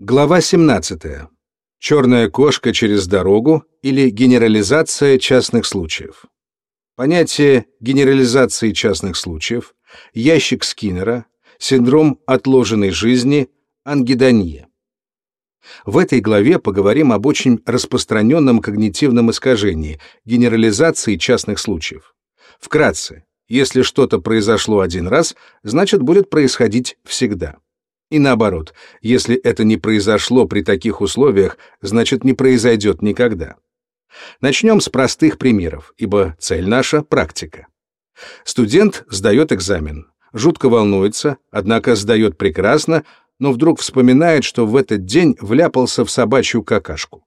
Глава 17. Черная кошка через дорогу или генерализация частных случаев. Понятие генерализации частных случаев, ящик Скиннера, синдром отложенной жизни, ангидония. В этой главе поговорим об очень распространенном когнитивном искажении генерализации частных случаев. Вкратце, если что-то произошло один раз, значит будет происходить всегда. И наоборот, если это не произошло при таких условиях, значит не произойдет никогда. Начнем с простых примеров, ибо цель наша — практика. Студент сдает экзамен, жутко волнуется, однако сдает прекрасно, но вдруг вспоминает, что в этот день вляпался в собачью какашку.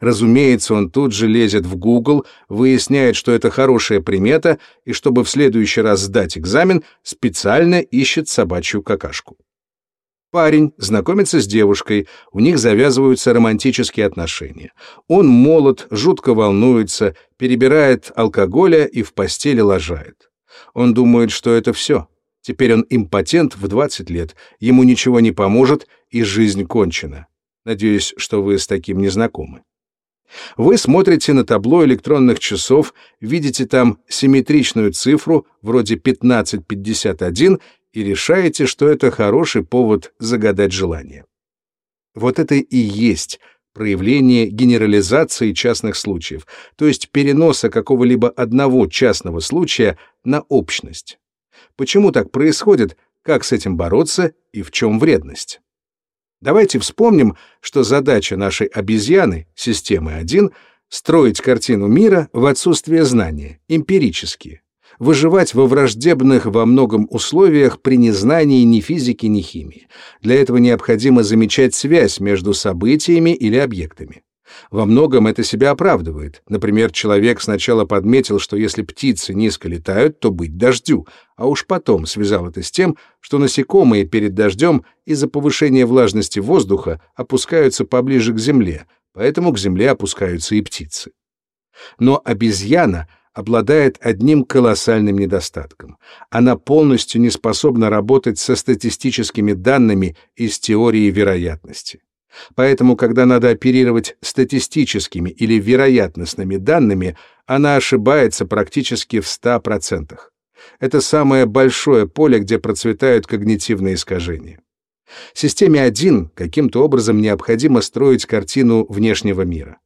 Разумеется, он тут же лезет в Google, выясняет, что это хорошая примета, и чтобы в следующий раз сдать экзамен, специально ищет собачью какашку. Парень знакомится с девушкой, у них завязываются романтические отношения. Он молод, жутко волнуется, перебирает алкоголя и в постели лажает. Он думает, что это все. Теперь он импотент в 20 лет, ему ничего не поможет, и жизнь кончена. Надеюсь, что вы с таким не знакомы. Вы смотрите на табло электронных часов, видите там симметричную цифру, вроде 1551, и решаете, что это хороший повод загадать желание. Вот это и есть проявление генерализации частных случаев, то есть переноса какого-либо одного частного случая на общность. Почему так происходит, как с этим бороться и в чем вредность? Давайте вспомним, что задача нашей обезьяны, системы 1, строить картину мира в отсутствие знания, эмпирически, выживать во враждебных во многом условиях при незнании ни физики, ни химии. Для этого необходимо замечать связь между событиями или объектами. Во многом это себя оправдывает. Например, человек сначала подметил, что если птицы низко летают, то быть дождю, а уж потом связал это с тем, что насекомые перед дождем из-за повышения влажности воздуха опускаются поближе к земле, поэтому к земле опускаются и птицы. Но обезьяна — обладает одним колоссальным недостатком. Она полностью не способна работать со статистическими данными из теории вероятности. Поэтому, когда надо оперировать статистическими или вероятностными данными, она ошибается практически в 100%. Это самое большое поле, где процветают когнитивные искажения. Системе 1 каким-то образом необходимо строить картину внешнего мира.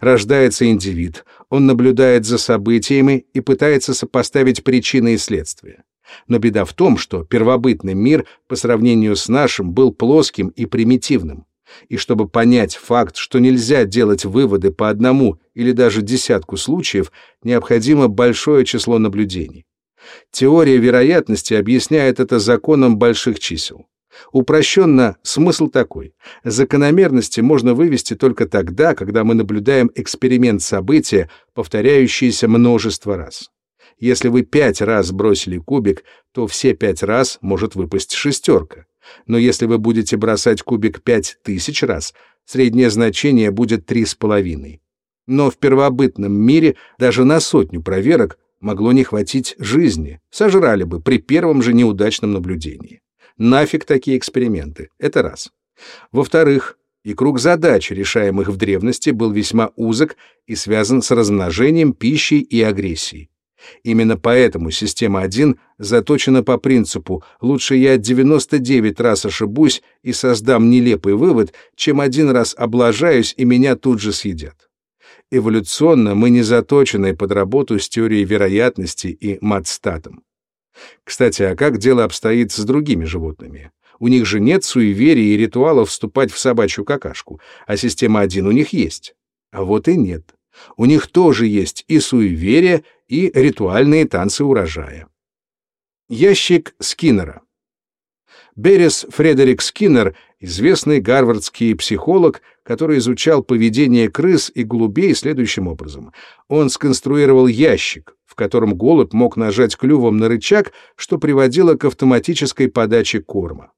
Рождается индивид, он наблюдает за событиями и пытается сопоставить причины и следствия. Но беда в том, что первобытный мир по сравнению с нашим был плоским и примитивным. И чтобы понять факт, что нельзя делать выводы по одному или даже десятку случаев, необходимо большое число наблюдений. Теория вероятности объясняет это законом больших чисел. Упрощенно, смысл такой. Закономерности можно вывести только тогда, когда мы наблюдаем эксперимент события, повторяющийся множество раз. Если вы пять раз бросили кубик, то все пять раз может выпасть шестерка. Но если вы будете бросать кубик пять тысяч раз, среднее значение будет три с половиной. Но в первобытном мире даже на сотню проверок могло не хватить жизни, сожрали бы при первом же неудачном наблюдении. Нафиг такие эксперименты. Это раз. Во-вторых, и круг задач, решаемых в древности, был весьма узок и связан с размножением, пищей и агрессией. Именно поэтому система 1 заточена по принципу «лучше я 99 раз ошибусь и создам нелепый вывод, чем один раз облажаюсь и меня тут же съедят». Эволюционно мы не заточены под работу с теорией вероятности и матстатом. Кстати, а как дело обстоит с другими животными? У них же нет суеверий и ритуалов вступать в собачью какашку, а система 1 у них есть. А вот и нет. У них тоже есть и суеверия, и ритуальные танцы урожая. Ящик Скиннера. Берес Фредерик Скиннер, известный гарвардский психолог, который изучал поведение крыс и голубей следующим образом. Он сконструировал ящик, в котором голубь мог нажать клювом на рычаг, что приводило к автоматической подаче корма.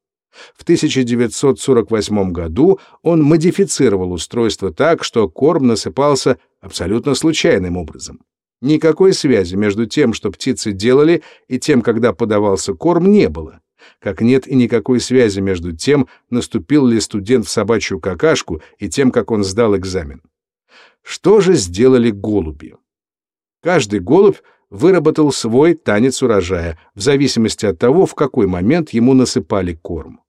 В 1948 году он модифицировал устройство так, что корм насыпался абсолютно случайным образом. Никакой связи между тем, что птицы делали, и тем, когда подавался корм, не было. Как нет и никакой связи между тем, наступил ли студент в собачью какашку, и тем, как он сдал экзамен. Что же сделали голуби? Каждый голубь выработал свой танец урожая, в зависимости от того, в какой момент ему насыпали корм.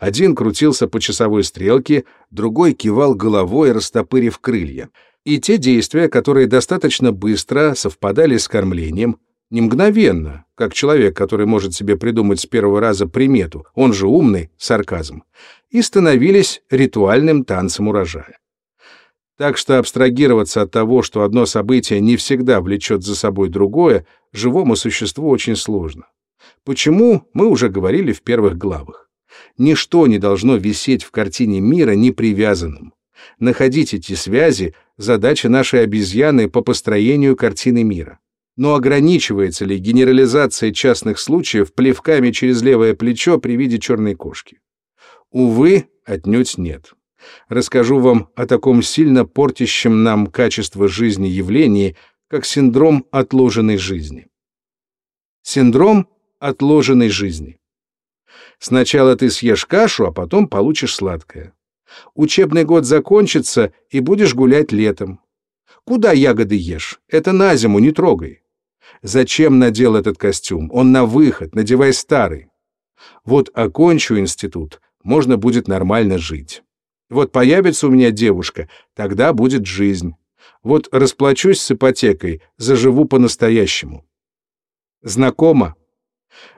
Один крутился по часовой стрелке, другой кивал головой, растопырив крылья. И те действия, которые достаточно быстро совпадали с кормлением, не мгновенно, как человек, который может себе придумать с первого раза примету, он же умный, сарказм, и становились ритуальным танцем урожая. Так что абстрагироваться от того, что одно событие не всегда влечет за собой другое, живому существу очень сложно. Почему, мы уже говорили в первых главах. Ничто не должно висеть в картине мира непривязанным. Находить эти связи — задача нашей обезьяны по построению картины мира. Но ограничивается ли генерализация частных случаев плевками через левое плечо при виде черной кошки? Увы, отнюдь нет. Расскажу вам о таком сильно портящем нам качество жизни явлении, как синдром отложенной жизни. Синдром отложенной жизни. Сначала ты съешь кашу, а потом получишь сладкое. Учебный год закончится, и будешь гулять летом. Куда ягоды ешь? Это на зиму, не трогай. Зачем надел этот костюм? Он на выход, надевай старый. Вот окончу институт, можно будет нормально жить. Вот появится у меня девушка, тогда будет жизнь. Вот расплачусь с ипотекой, заживу по-настоящему. Знакомо?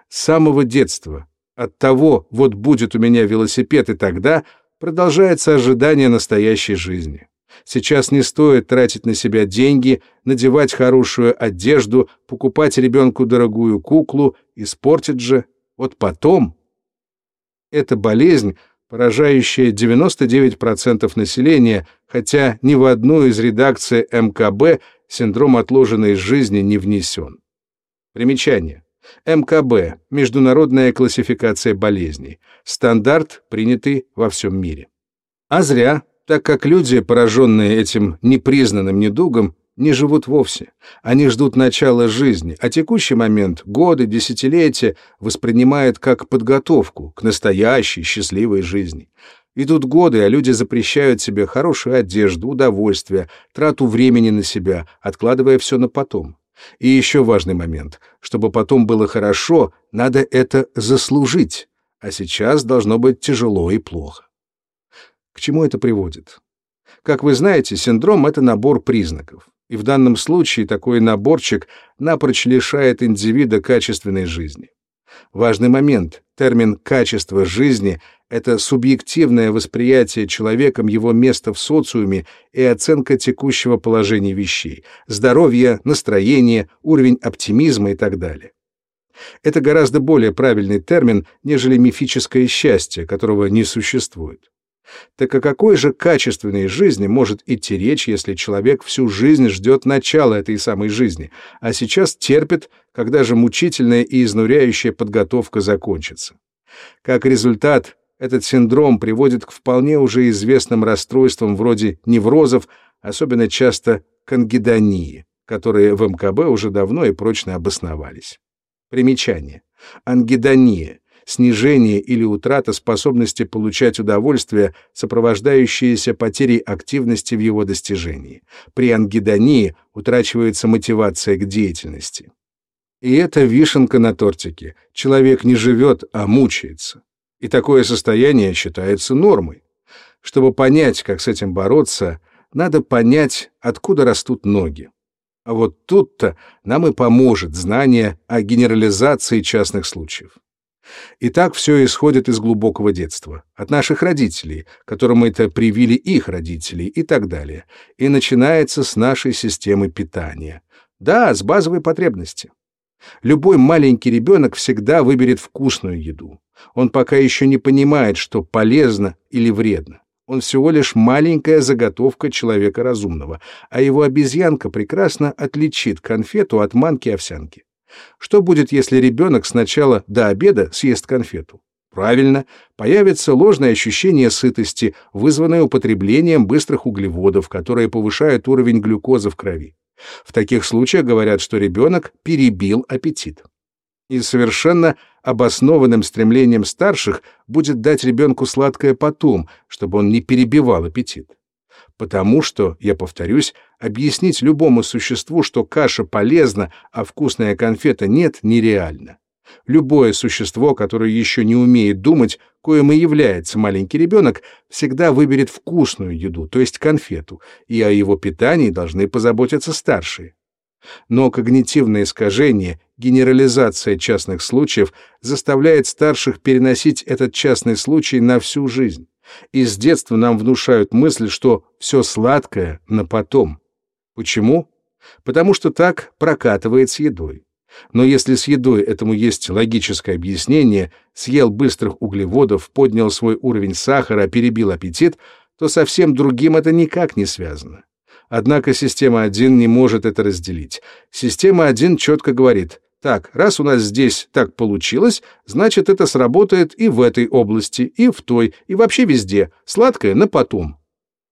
С самого детства. От того, вот будет у меня велосипед и тогда, продолжается ожидание настоящей жизни. Сейчас не стоит тратить на себя деньги, надевать хорошую одежду, покупать ребенку дорогую куклу, испортить же. Вот потом... Эта болезнь, поражающая 99% населения, хотя ни в одну из редакций МКБ синдром отложенной жизни не внесен. Примечание. МКБ – Международная классификация болезней. Стандарт, принятый во всем мире. А зря, так как люди, пораженные этим непризнанным недугом, не живут вовсе. Они ждут начала жизни, а текущий момент, годы, десятилетия воспринимают как подготовку к настоящей счастливой жизни. Идут годы, а люди запрещают себе хорошую одежду, удовольствие, трату времени на себя, откладывая все на потом. И еще важный момент. Чтобы потом было хорошо, надо это заслужить, а сейчас должно быть тяжело и плохо. К чему это приводит? Как вы знаете, синдром — это набор признаков. И в данном случае такой наборчик напрочь лишает индивида качественной жизни. Важный момент. Термин «качество жизни» — это субъективное восприятие человеком его места в социуме и оценка текущего положения вещей, здоровья, настроения, уровень оптимизма и так далее. Это гораздо более правильный термин, нежели мифическое счастье, которого не существует. Так о какой же качественной жизни может идти речь, если человек всю жизнь ждет начала этой самой жизни, а сейчас терпит, когда же мучительная и изнуряющая подготовка закончится? Как результат, этот синдром приводит к вполне уже известным расстройствам вроде неврозов, особенно часто к ангидонии, которые в МКБ уже давно и прочно обосновались. Примечание. Ангидония снижение или утрата способности получать удовольствие, сопровождающееся потерей активности в его достижении. При ангидонии утрачивается мотивация к деятельности. И это вишенка на тортике. Человек не живет, а мучается. И такое состояние считается нормой. Чтобы понять, как с этим бороться, надо понять, откуда растут ноги. А вот тут-то нам и поможет знание о генерализации частных случаев. И так все исходит из глубокого детства, от наших родителей, которым это привили их родители и так далее, и начинается с нашей системы питания. Да, с базовой потребности. Любой маленький ребенок всегда выберет вкусную еду. Он пока еще не понимает, что полезно или вредно. Он всего лишь маленькая заготовка человека разумного, а его обезьянка прекрасно отличит конфету от манки-овсянки. Что будет, если ребенок сначала до обеда съест конфету? Правильно, появится ложное ощущение сытости, вызванное употреблением быстрых углеводов, которые повышают уровень глюкозы в крови. В таких случаях говорят, что ребенок перебил аппетит. И совершенно обоснованным стремлением старших будет дать ребенку сладкое потом, чтобы он не перебивал аппетит. Потому что, я повторюсь, объяснить любому существу, что каша полезна, а вкусная конфета нет, нереально. Любое существо, которое еще не умеет думать, коим и является маленький ребенок, всегда выберет вкусную еду, то есть конфету, и о его питании должны позаботиться старшие. Но когнитивное искажение, генерализация частных случаев заставляет старших переносить этот частный случай на всю жизнь. И с детства нам внушают мысль, что все сладкое на потом. Почему? Потому что так прокатывает с едой. Но если с едой этому есть логическое объяснение, съел быстрых углеводов, поднял свой уровень сахара, перебил аппетит, то совсем другим это никак не связано. Однако система 1 не может это разделить. Система 1 четко говорит, так, раз у нас здесь так получилось, значит, это сработает и в этой области, и в той, и вообще везде. Сладкое на потом.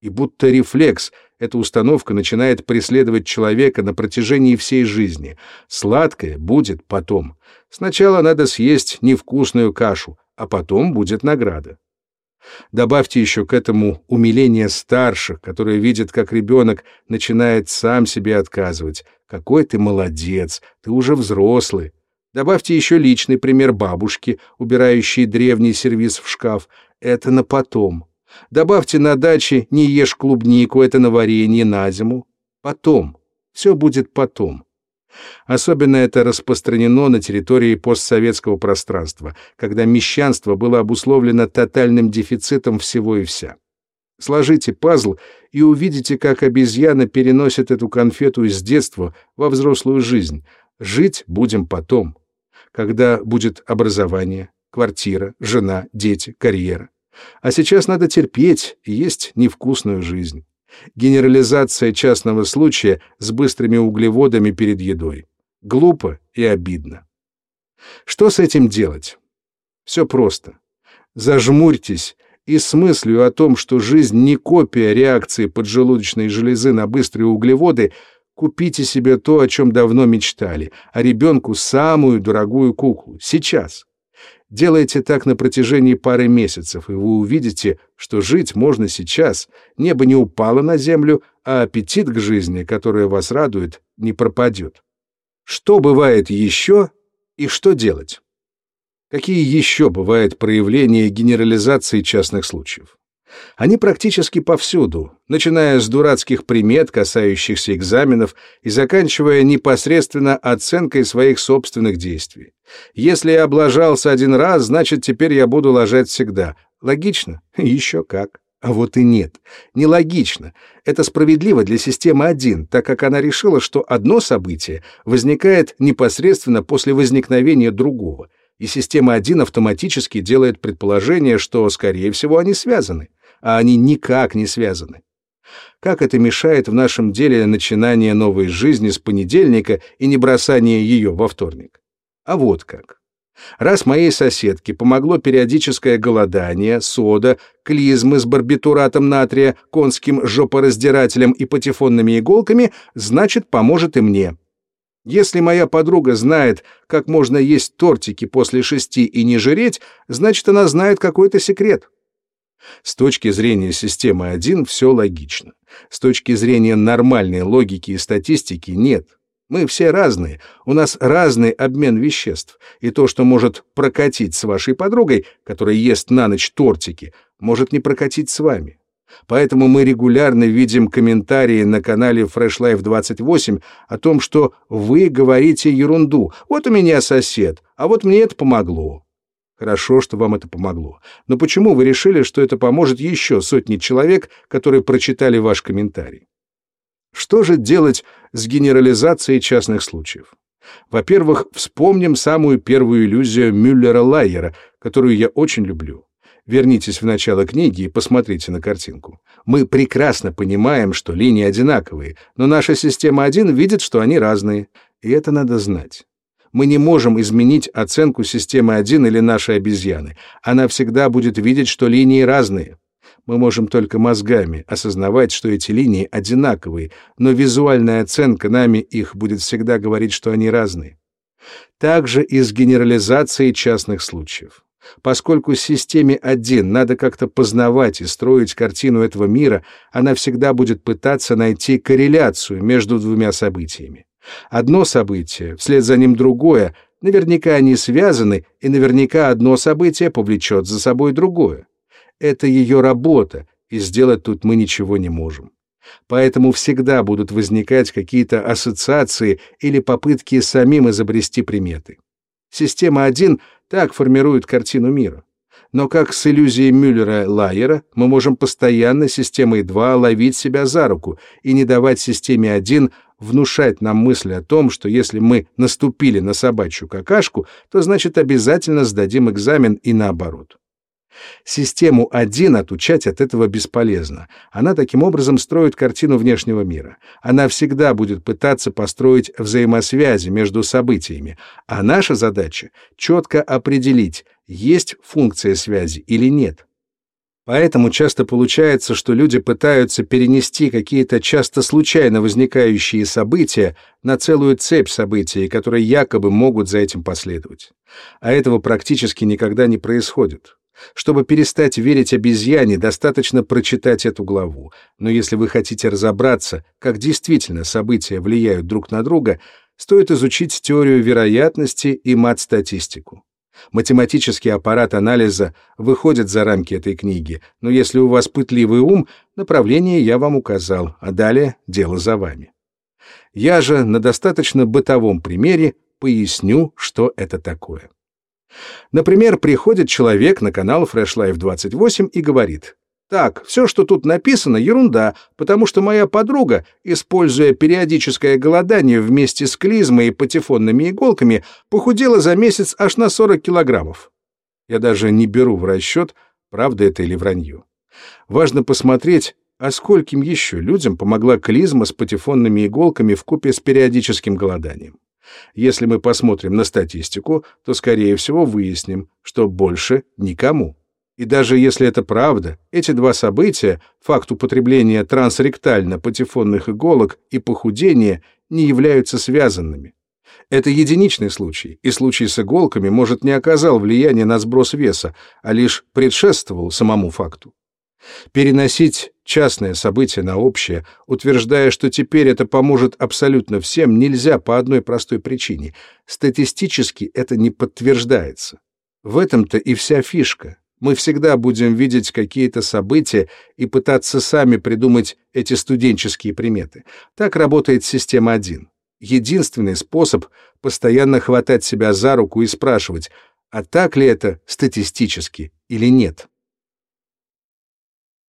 И будто рефлекс, эта установка начинает преследовать человека на протяжении всей жизни. Сладкое будет потом. Сначала надо съесть невкусную кашу, а потом будет награда. Добавьте еще к этому умиление старших, которые видят, как ребенок начинает сам себе отказывать. Какой ты молодец, ты уже взрослый. Добавьте еще личный пример бабушки, убирающей древний сервиз в шкаф. Это на потом. Добавьте на даче «не ешь клубнику», это на варенье на зиму. Потом. Все будет потом. Особенно это распространено на территории постсоветского пространства, когда мещанство было обусловлено тотальным дефицитом всего и вся. Сложите пазл и увидите, как обезьяна переносит эту конфету из детства во взрослую жизнь. Жить будем потом, когда будет образование, квартира, жена, дети, карьера. А сейчас надо терпеть и есть невкусную жизнь. Генерализация частного случая с быстрыми углеводами перед едой. Глупо и обидно. Что с этим делать? Все просто. Зажмурьтесь и с мыслью о том, что жизнь не копия реакции поджелудочной железы на быстрые углеводы, купите себе то, о чем давно мечтали, а ребенку самую дорогую куклу. Сейчас. Делайте так на протяжении пары месяцев, и вы увидите, что жить можно сейчас. Небо не упало на землю, а аппетит к жизни, которая вас радует, не пропадет. Что бывает еще и что делать? Какие еще бывают проявления генерализации частных случаев? Они практически повсюду, начиная с дурацких примет, касающихся экзаменов, и заканчивая непосредственно оценкой своих собственных действий. Если я облажался один раз, значит, теперь я буду ложать всегда. Логично? Еще как. А вот и нет. Нелогично. Это справедливо для системы 1, так как она решила, что одно событие возникает непосредственно после возникновения другого, и система 1 автоматически делает предположение, что, скорее всего, они связаны а они никак не связаны. Как это мешает в нашем деле начинание новой жизни с понедельника и не бросание ее во вторник? А вот как. Раз моей соседке помогло периодическое голодание, сода, клизмы с барбитуратом натрия, конским жопораздирателем и патефонными иголками, значит, поможет и мне. Если моя подруга знает, как можно есть тортики после шести и не жреть, значит, она знает какой-то секрет. С точки зрения системы 1 все логично. С точки зрения нормальной логики и статистики нет. Мы все разные, у нас разный обмен веществ, и то, что может прокатить с вашей подругой, которая ест на ночь тортики, может не прокатить с вами. Поэтому мы регулярно видим комментарии на канале Fresh Life 28 о том, что вы говорите ерунду. Вот у меня сосед, а вот мне это помогло. Хорошо, что вам это помогло. Но почему вы решили, что это поможет еще сотни человек, которые прочитали ваш комментарий? Что же делать с генерализацией частных случаев? Во-первых, вспомним самую первую иллюзию Мюллера-Лайера, которую я очень люблю. Вернитесь в начало книги и посмотрите на картинку. Мы прекрасно понимаем, что линии одинаковые, но наша система 1 видит, что они разные, и это надо знать. Мы не можем изменить оценку системы 1 или нашей обезьяны. Она всегда будет видеть, что линии разные. Мы можем только мозгами осознавать, что эти линии одинаковые, но визуальная оценка нами их будет всегда говорить, что они разные. Также и с генерализацией частных случаев. Поскольку системе 1 надо как-то познавать и строить картину этого мира, она всегда будет пытаться найти корреляцию между двумя событиями. Одно событие, вслед за ним другое, наверняка они связаны, и наверняка одно событие повлечет за собой другое. Это ее работа, и сделать тут мы ничего не можем. Поэтому всегда будут возникать какие-то ассоциации или попытки самим изобрести приметы. Система 1 так формирует картину мира. Но как с иллюзией Мюллера-Лайера мы можем постоянно системой 2 ловить себя за руку и не давать системе 1 внушать нам мысль о том, что если мы наступили на собачью какашку, то значит обязательно сдадим экзамен и наоборот. Систему 1 отучать от этого бесполезно. Она таким образом строит картину внешнего мира. Она всегда будет пытаться построить взаимосвязи между событиями, а наша задача — четко определить, есть функция связи или нет. Поэтому часто получается, что люди пытаются перенести какие-то часто случайно возникающие события на целую цепь событий, которые якобы могут за этим последовать. А этого практически никогда не происходит. Чтобы перестать верить обезьяне, достаточно прочитать эту главу. Но если вы хотите разобраться, как действительно события влияют друг на друга, стоит изучить теорию вероятности и мат-статистику. Математический аппарат анализа выходит за рамки этой книги, но если у вас пытливый ум, направление я вам указал, а далее дело за вами. Я же на достаточно бытовом примере поясню, что это такое. Например, приходит человек на канал Fresh Life 28 и говорит, «Так, все, что тут написано, ерунда, потому что моя подруга, используя периодическое голодание вместе с клизмой и патефонными иголками, похудела за месяц аж на 40 килограммов». Я даже не беру в расчет, правда это или вранье. Важно посмотреть, а скольким еще людям помогла клизма с патефонными иголками в купе с периодическим голоданием. Если мы посмотрим на статистику, то, скорее всего, выясним, что больше никому. И даже если это правда, эти два события, факт употребления трансректально-патефонных иголок и похудение, не являются связанными. Это единичный случай, и случай с иголками, может, не оказал влияния на сброс веса, а лишь предшествовал самому факту. Переносить частное событие на общее, утверждая, что теперь это поможет абсолютно всем, нельзя по одной простой причине. Статистически это не подтверждается. В этом-то и вся фишка. Мы всегда будем видеть какие-то события и пытаться сами придумать эти студенческие приметы. Так работает система 1. Единственный способ — постоянно хватать себя за руку и спрашивать, а так ли это статистически или нет.